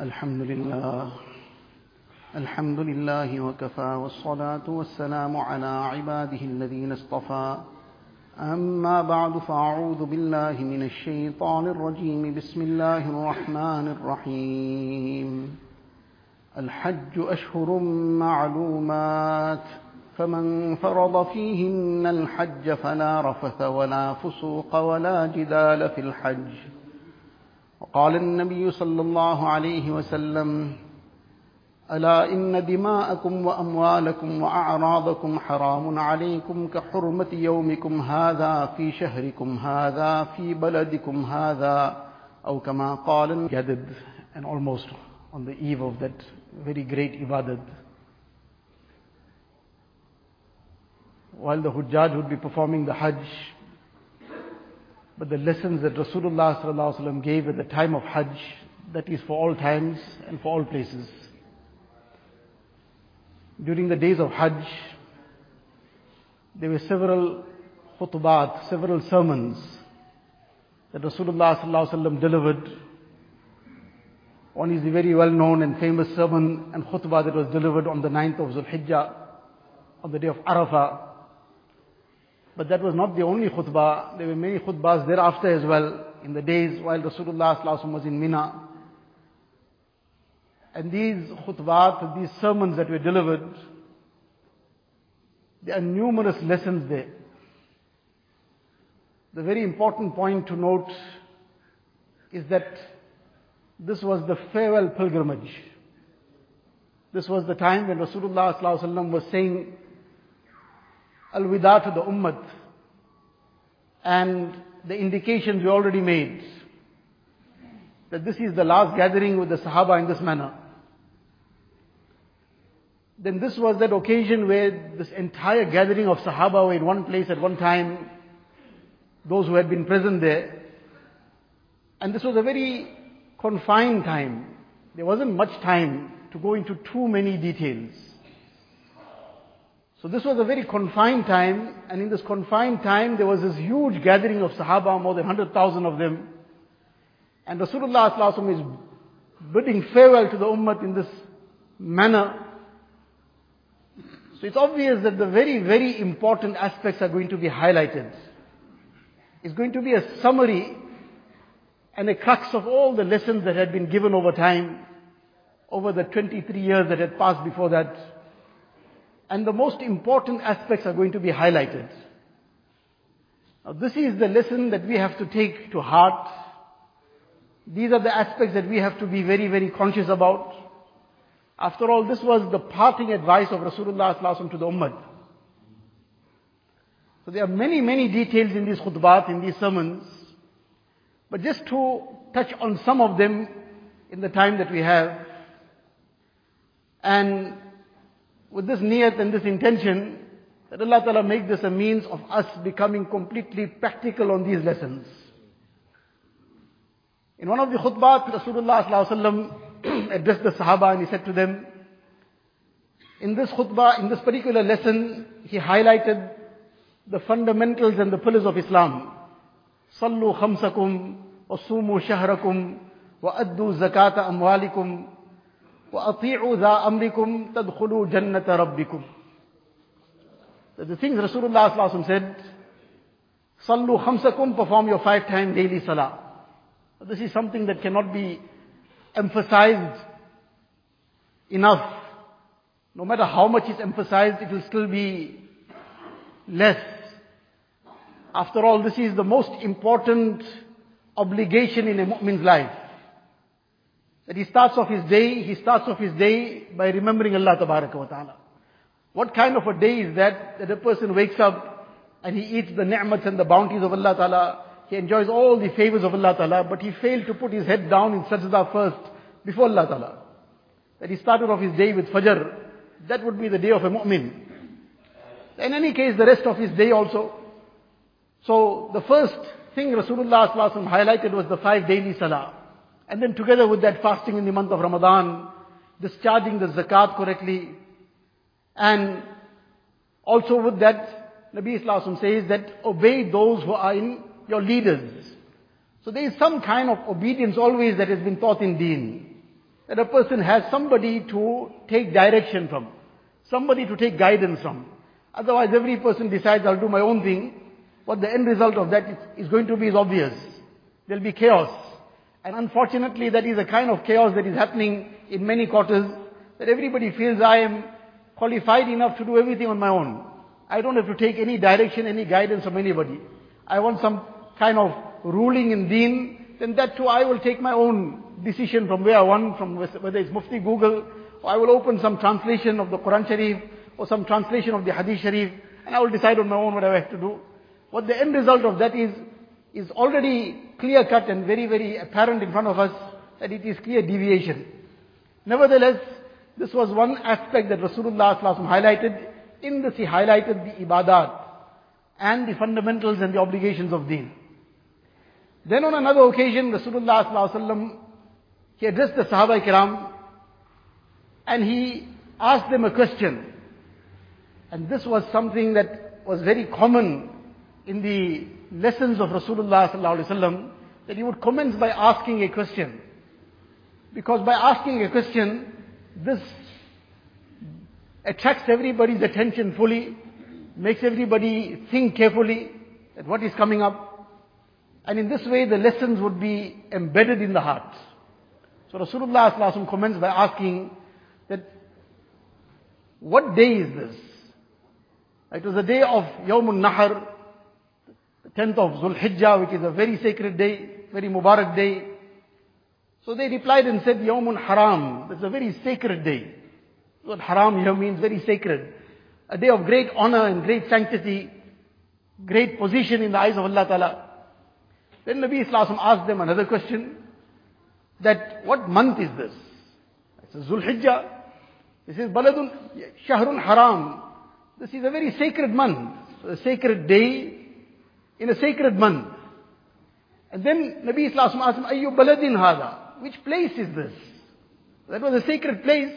الحمد لله. الحمد لله وكفى والصلاة والسلام على عباده الذين اصطفى. أما بعد فأعوذ بالله من الشيطان الرجيم. بسم الله الرحمن الرحيم. الحج أشهر معلومات. فمن فرض فيهن الحج فلا رفث ولا فسوق ولا جدال في الحج. وقال النبي صلى الله عليه وسلم ألا إن دماءكم وأموالكم وأعراضكم حرام عليكم كحرمة يومكم هذا في شهركم هذا في بلدكم هذا. أو كما قال gathered and almost on the eve of that very great ibadat. While the Hujjaj would be performing the Hajj but the lessons that Rasulullah gave at the time of Hajj, that is for all times and for all places. During the days of Hajj, there were several khutbat, several sermons that Rasulullah delivered. One is the very well known and famous sermon and khutbah that was delivered on the 9th of Zulhijjah, on the day of Arafah. But that was not the only khutbah. There were many khutbahs thereafter as well, in the days while Rasulullah was in Mina. And these khutbahs, these sermons that were delivered, there are numerous lessons there. The very important point to note is that this was the farewell pilgrimage. This was the time when Rasulullah was saying, al-wida to the ummah. And the indications we already made that this is the last gathering with the Sahaba in this manner. Then this was that occasion where this entire gathering of Sahaba were in one place at one time, those who had been present there. And this was a very confined time. There wasn't much time to go into too many details. So this was a very confined time, and in this confined time, there was this huge gathering of Sahaba, more than 100,000 of them. And Rasulullah is bidding farewell to the Ummah in this manner. So it's obvious that the very, very important aspects are going to be highlighted. It's going to be a summary and a crux of all the lessons that had been given over time, over the 23 years that had passed before that. And the most important aspects are going to be highlighted. Now this is the lesson that we have to take to heart. These are the aspects that we have to be very, very conscious about. After all, this was the parting advice of Rasulullah to the Ummah. So there are many, many details in these khutbahs, in these sermons. But just to touch on some of them in the time that we have. And with this niyat and this intention, that Allah Ta'ala make this a means of us becoming completely practical on these lessons. In one of the khutbah, Rasulullah addressed the Sahaba and he said to them, in this khutbah, in this particular lesson, he highlighted the fundamentals and the pillars of Islam. صلوا خمسكم وصوموا شهركم وأدوا زكاة أموالكم وَأَطِيعُوا ذَا أَمْرِكُمْ تَدْخُلُوا جَنَّةَ رَبِّكُمْ The things Rasulullah said, Sallu khamsakum, perform your five time daily salah. This is something that cannot be emphasized enough. No matter how much is emphasized, it will still be less. After all, this is the most important obligation in a mu'min's life. That he starts off his day, he starts off his day by remembering Allah ta'ala. What kind of a day is that, that a person wakes up and he eats the ni'mats and the bounties of Allah ta'ala, he enjoys all the favors of Allah ta'ala, but he failed to put his head down in sajda first, before Allah ta'ala. That he started off his day with fajr, that would be the day of a mu'min. In any case, the rest of his day also. So, the first thing Rasulullah highlighted was the five daily salah. And then together with that fasting in the month of Ramadan, discharging the zakat correctly, and also with that, Nabi Islam says that obey those who are in your leaders. So there is some kind of obedience always that has been taught in deen. that a person has somebody to take direction from, somebody to take guidance from. Otherwise every person decides I'll do my own thing. What the end result of that is, is going to be is obvious. There'll be chaos. And unfortunately that is a kind of chaos that is happening in many quarters that everybody feels I am qualified enough to do everything on my own. I don't have to take any direction, any guidance from anybody. I want some kind of ruling in deen, then that too I will take my own decision from where I want, from whether it's Mufti Google, or I will open some translation of the Quran Sharif, or some translation of the Hadith Sharif, and I will decide on my own what I have to do. What the end result of that is, is already clear cut and very, very apparent in front of us, that it is clear deviation. Nevertheless, this was one aspect that Rasulullah highlighted. In this he highlighted the ibadat and the fundamentals and the obligations of deen. Then on another occasion, Rasulullah he addressed the Sahaba Kiram and he asked them a question. And this was something that was very common in the lessons of Rasulullah that he would commence by asking a question. Because by asking a question, this attracts everybody's attention fully, makes everybody think carefully at what is coming up. And in this way, the lessons would be embedded in the heart. So Rasulullah comments by asking that, what day is this? It was the day of Yawmun Nahar, 10th of Zulhijjah, which is a very sacred day, very Mubarak day. So they replied and said, Yawmun Haram. It's a very sacred day. What haram here means very sacred. A day of great honor and great sanctity, great position in the eyes of Allah Ta'ala. Then Nabi Islam asked them another question, that what month is this? It's a Zulhijjah. This is Baladun Shahrun Haram. This is a very sacred month, a sacred day in a sacred month. And then Nabi Islam asked him, Ayyu Baladin Hada? which place is this? That was a sacred place.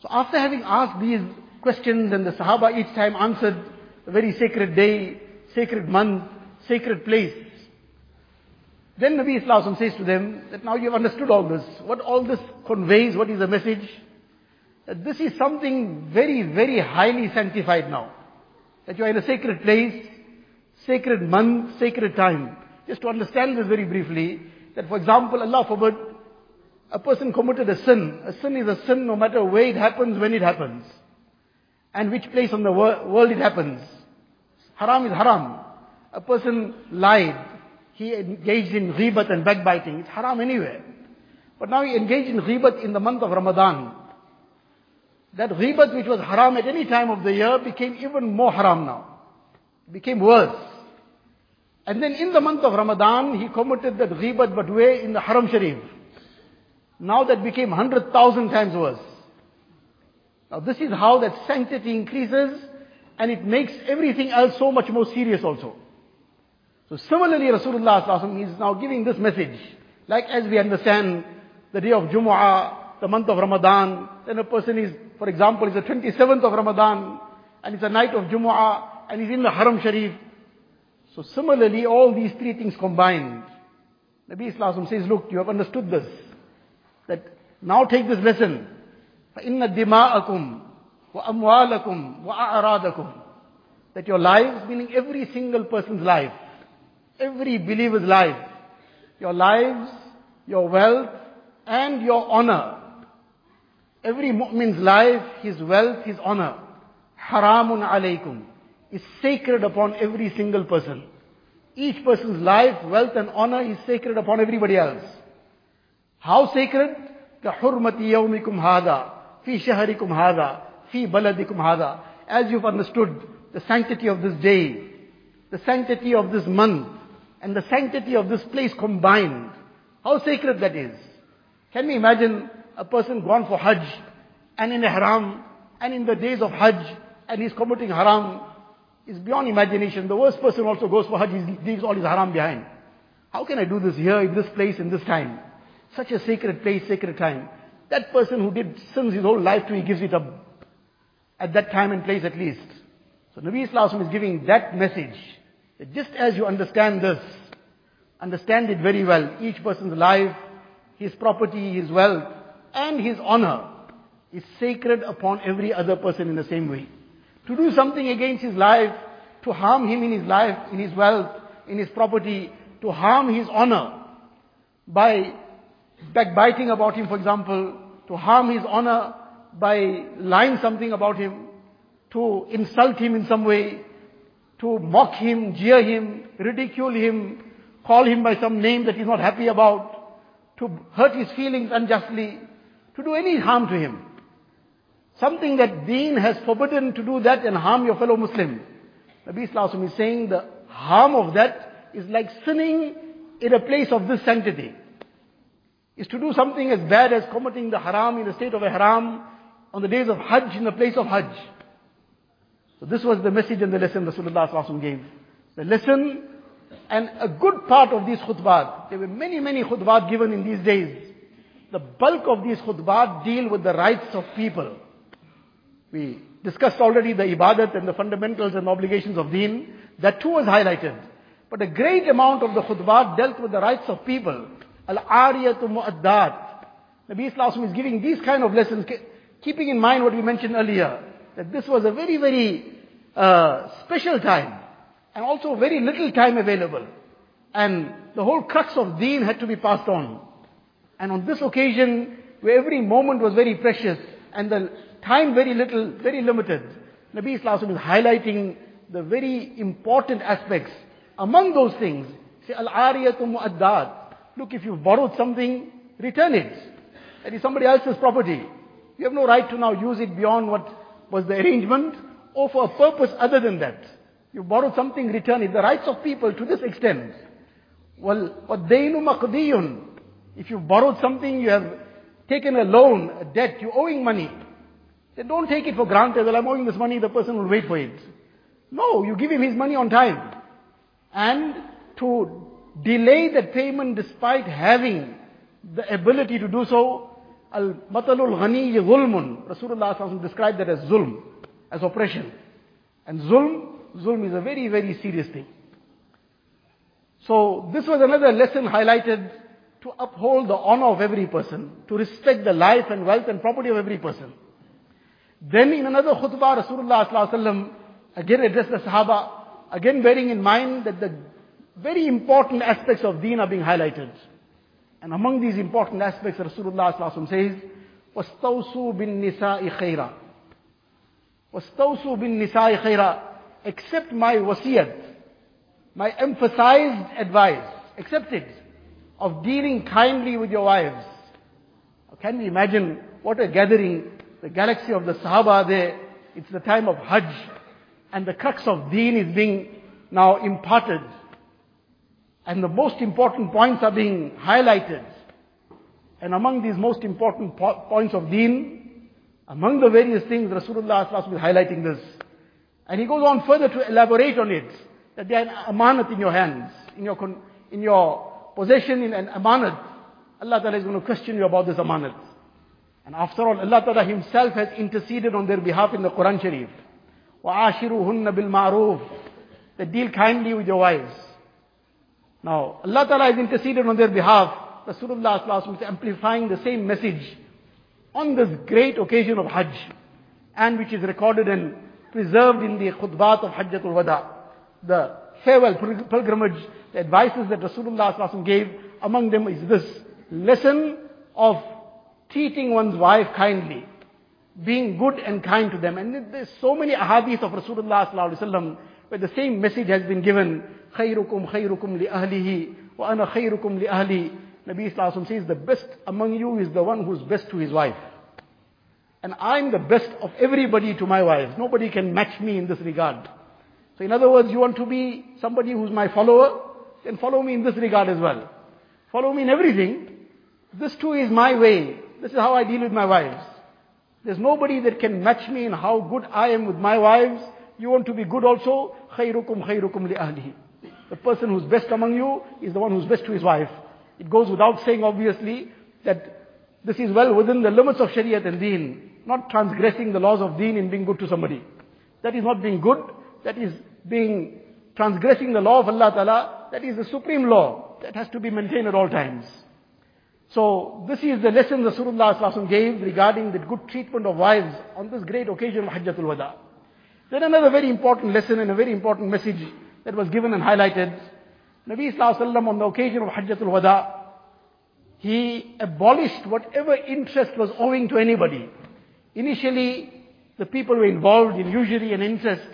So after having asked these questions and the Sahaba each time answered a very sacred day, sacred month, sacred place. Then Nabi Islam says to them that now you've understood all this. What all this conveys, what is the message? That this is something very, very highly sanctified now. That you are in a sacred place, sacred month, sacred time. Just to understand this very briefly, that for example, Allah forbid, a person committed a sin. A sin is a sin no matter where it happens, when it happens. And which place on the world it happens. Haram is haram. A person lied. He engaged in ghibat and backbiting. It's haram anywhere. But now he engaged in ghibat in the month of Ramadan. That ghibat which was haram at any time of the year became even more haram now. It became worse. And then in the month of Ramadan, he committed that ghibat, but? In the Haram Sharif. Now that became 100,000 times worse. Now this is how that sanctity increases and it makes everything else so much more serious also. So similarly Rasulullah is now giving this message. Like as we understand the day of Jumu'ah, the month of Ramadan, then a person is, for example, is the 27th of Ramadan and it's a night of Jumu'ah and he's in the Haram Sharif. So similarly, all these three things combined. Nabi Islam says, look, you have understood this. That now take this lesson. فَإِنَّ دِمَاءَكُمْ وَأَمْوَالَكُمْ وَأَعْرَادَكُمْ That your lives, meaning every single person's life, every believer's life, your lives, your wealth, and your honor. Every mu'min's life, his wealth, his honor. Haramun alaykum is sacred upon every single person. Each person's life, wealth and honor is sacred upon everybody else. How sacred? كَحُرْمَةِ يَوْمِكُمْ هَذَا فِي شَهَرِكُمْ هَذَا فِي بَلَدِكُمْ هَذَا As you've understood the sanctity of this day, the sanctity of this month, and the sanctity of this place combined. How sacred that is. Can we imagine a person gone for Hajj and in a haram and in the days of Hajj and he's committing haram is beyond imagination. The worst person also goes for Hajj, he leaves all his haram behind. How can I do this here, in this place, in this time? Such a sacred place, sacred time. That person who did sins his whole life to, he gives it up. At that time and place at least. So Nabi Islam is giving that message. That just as you understand this, understand it very well. Each person's life, his property, his wealth, and his honor is sacred upon every other person in the same way. To do something against his life, to harm him in his life, in his wealth, in his property, to harm his honor by backbiting about him, for example, to harm his honor by lying something about him, to insult him in some way, to mock him, jeer him, ridicule him, call him by some name that he's not happy about, to hurt his feelings unjustly, to do any harm to him. Something that deen has forbidden to do that and harm your fellow Muslim. Nabi Islam is saying the harm of that is like sinning in a place of this sanctity. Is to do something as bad as committing the haram in the state of a haram on the days of Hajj in the place of Hajj. So this was the message and the lesson Rasulullah gave. The lesson and a good part of these khutbah, there were many, many khutbah given in these days. The bulk of these khutbah deal with the rights of people. We discussed already the ibadat and the fundamentals and obligations of deen. That too was highlighted. But a great amount of the khutbah dealt with the rights of people. Al-ariyatu mu'addat. Nabi Islam is giving these kind of lessons, keeping in mind what we mentioned earlier, that this was a very, very uh, special time, and also very little time available. And the whole crux of deen had to be passed on. And on this occasion, where every moment was very precious, and the time very little, very limited, Nabi Islam is highlighting the very important aspects. Among those things, say, Al-ariyatu mu'addat. Look, if you've borrowed something, return it. That is somebody else's property. You have no right to now use it beyond what was the arrangement or for a purpose other than that. You borrowed something, return it. The rights of people to this extent. Well, وَالدَّيْنُ مَقْدِيٌّ If you borrowed something, you have taken a loan, a debt, you're owing money. Don't take it for granted. Well, I'm owing this money, the person will wait for it. No, you give him his money on time. And to delay that payment despite having the ability to do so, al-matalul ghani zulmun. Rasulullah described that as zulm, as oppression. And zulm, zulm is a very, very serious thing. So this was another lesson highlighted to uphold the honor of every person, to respect the life and wealth and property of every person. Then in another khutbah, Rasulullah again addressed the Sahaba, again bearing in mind that the very important aspects of deen are being highlighted. And among these important aspects, Rasulullah says, وَاسْتَوْسُوا بِالنِّسَاءِ خَيْرًا وَاسْتَوْسُوا بِالنِّسَاءِ خَيْرًا Accept my wasiyat, my emphasized advice, accept it, of dealing kindly with your wives. Can we imagine what a gathering the galaxy of the Sahaba there, it's the time of Hajj, and the crux of deen is being now imparted. And the most important points are being highlighted. And among these most important po- points of deen, among the various things, Rasulullah is highlighting this. And he goes on further to elaborate on it, that they are an amanat in your hands, in your, con- in your possession in an amanat. Allah Ta'ala is going to question you about this amanat. And after all, Allah Ta'ala Himself has interceded on their behalf in the Quran Sharif. وَعَاشِرُهُنَّ بِالْمَعْرُوفِ That deal kindly with your wives. Now, Allah Ta'ala has interceded on their behalf. Rasulullah is amplifying the same message on this great occasion of Hajj. And which is recorded and preserved in the khutbat of Hajjatul Wada. The farewell pilgrimage, the advices that Rasulullah gave, among them is this lesson of treating one's wife kindly, being good and kind to them. And there's so many ahadith of Rasulullah sallallahu where the same message has been given. خيركم خيركم لأهله وأنا خيركم لأهلي. Nabi Sallallahu says the best among you is the one who's best to his wife. And I'm the best of everybody to my wife. Nobody can match me in this regard. So in other words, you want to be somebody who's my follower, then follow me in this regard as well. Follow me in everything. This too is my way. This is how I deal with my wives. There's nobody that can match me in how good I am with my wives. You want to be good also? خَيْرُكُمْ خَيْرُكُمْ لِأَهْلِهِ The person who's best among you is the one who's best to his wife. It goes without saying obviously that this is well within the limits of Shariat and Deen. Not transgressing the laws of Deen in being good to somebody. That is not being good. That is being transgressing the law of Allah Ta'ala. That is the supreme law. That has to be maintained at all times. So this is the lesson Rasulullah gave regarding the good treatment of wives on this great occasion of Hajjatul Wada. Then another very important lesson and a very important message that was given and highlighted. Nabi Sallallahu on the occasion of Hajjatul Wada, he abolished whatever interest was owing to anybody. Initially, the people were involved in usury and interest.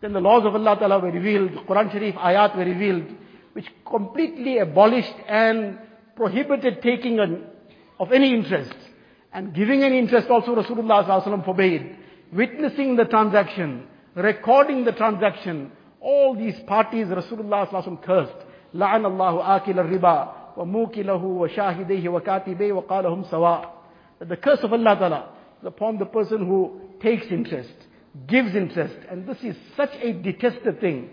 Then the laws of Allah Ta'ala were revealed, Quran Sharif ayat were revealed, which completely abolished and prohibited taking an, of any interest. And giving any interest also Rasulullah forbade. Witnessing the transaction, recording the transaction, all these parties Rasulullah cursed. لعن الله آكل الربا وموكله وشاهديه وكاتبيه وقالهم سواء. That the curse of Allah Ta'ala is upon the person who takes interest, gives interest. And this is such a detested thing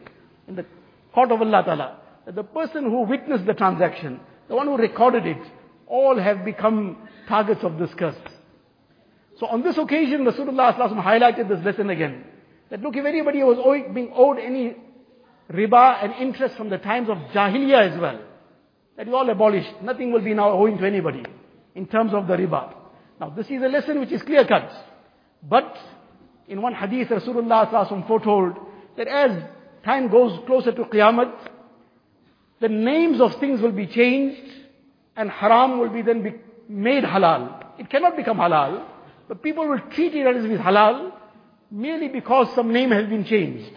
in the court of Allah Ta'ala. That the person who witnessed the transaction, the one who recorded it, all have become targets of this curse. So on this occasion, Rasulullah highlighted this lesson again. That look, if anybody was owing, being owed any riba and interest from the times of Jahiliyyah as well, that is all abolished. Nothing will be now owing to anybody in terms of the riba. Now this is a lesson which is clear cut. But in one hadith, Rasulullah foretold that as time goes closer to Qiyamah, the names of things will be changed and haram will be then be made halal. It cannot become halal, but people will treat it as if it's halal merely because some name has been changed.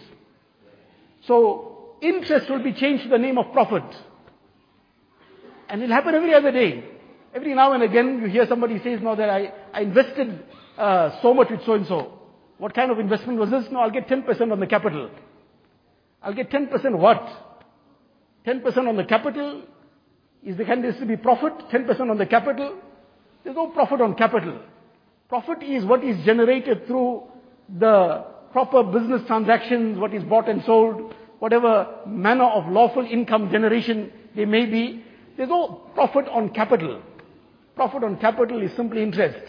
So interest will be changed to the name of profit. And it'll happen every other day. Every now and again you hear somebody says, no, that I, I invested uh, so much with so and so. What kind of investment was this? No, I'll get 10% on the capital. I'll get 10% what? 10% on the capital, is the can this to be profit? 10% on the capital? There's no profit on capital. Profit is what is generated through the proper business transactions, what is bought and sold, whatever manner of lawful income generation there may be. There's no profit on capital. Profit on capital is simply interest.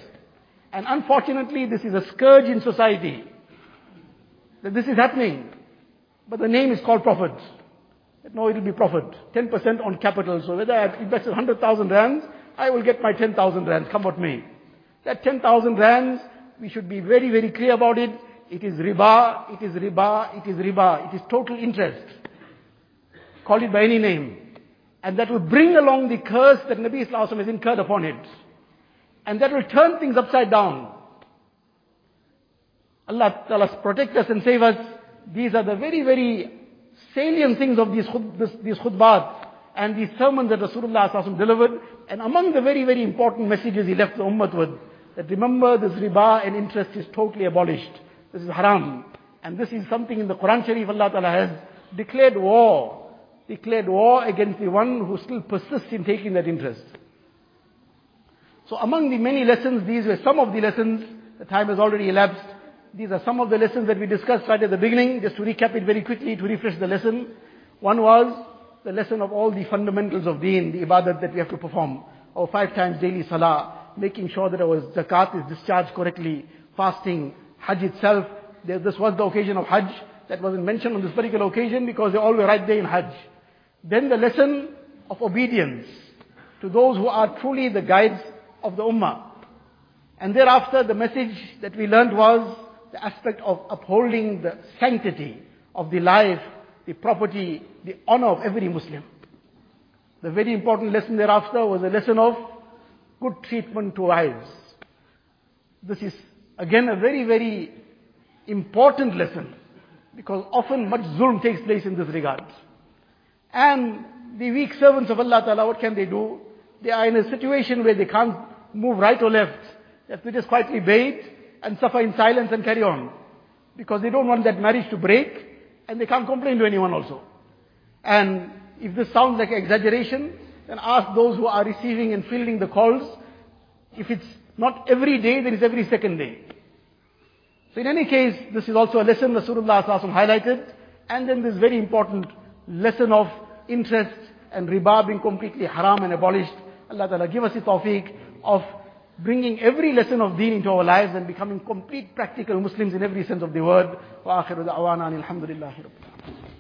And unfortunately, this is a scourge in society. That this is happening. But the name is called profit. No, it will be profit. 10% on capital. So whether I've invested 100,000 rands, I will get my 10,000 rands, come what may. That 10,000 rands, we should be very, very clear about it. It is riba, it is riba, it is riba. It is total interest. Call it by any name. And that will bring along the curse that Nabi Islam has incurred upon it. And that will turn things upside down. Allah Ta'ala protect us and save us. These are the very, very salient things of these, this, these khutbahs and these sermons that Rasulullah delivered. And among the very, very important messages he left the ummah with, that remember this riba and interest is totally abolished. This is haram. And this is something in the Quran Sharif Allah Ta'ala has declared war. Declared war against the one who still persists in taking that interest. So among the many lessons, these were some of the lessons. The time has already elapsed. These are some of the lessons that we discussed right at the beginning. Just to recap it very quickly to refresh the lesson. One was the lesson of all the fundamentals of deen, the ibadat that we have to perform. Our five times daily salah, making sure that our zakat is discharged correctly, fasting, hajj itself. This was the occasion of hajj. That wasn't mentioned on this particular occasion because they all were right there in hajj. Then the lesson of obedience to those who are truly the guides of the ummah. And thereafter the message that we learned was the aspect of upholding the sanctity of the life, the property, the honor of every Muslim. The very important lesson thereafter was a lesson of good treatment to wives. This is again a very, very important lesson because often much zulm takes place in this regard. And the weak servants of Allah Ta'ala, what can they do? They are in a situation where they can't move right or left. They have to just quietly wait and suffer in silence and carry on. Because they don't want that marriage to break and they can't complain to anyone also. And if this sounds like exaggeration, then ask those who are receiving and fielding the calls. If it's not every day, then it's every second day. So in any case, this is also a lesson Rasulullah highlighted. And then this very important lesson of interest and riba being completely haram and abolished. Allah Ta'ala give us the tawfiq of bringing every lesson of deen into our lives and becoming complete practical Muslims in every sense of the word. وآخر دعوانا الحمد لله رب العالمين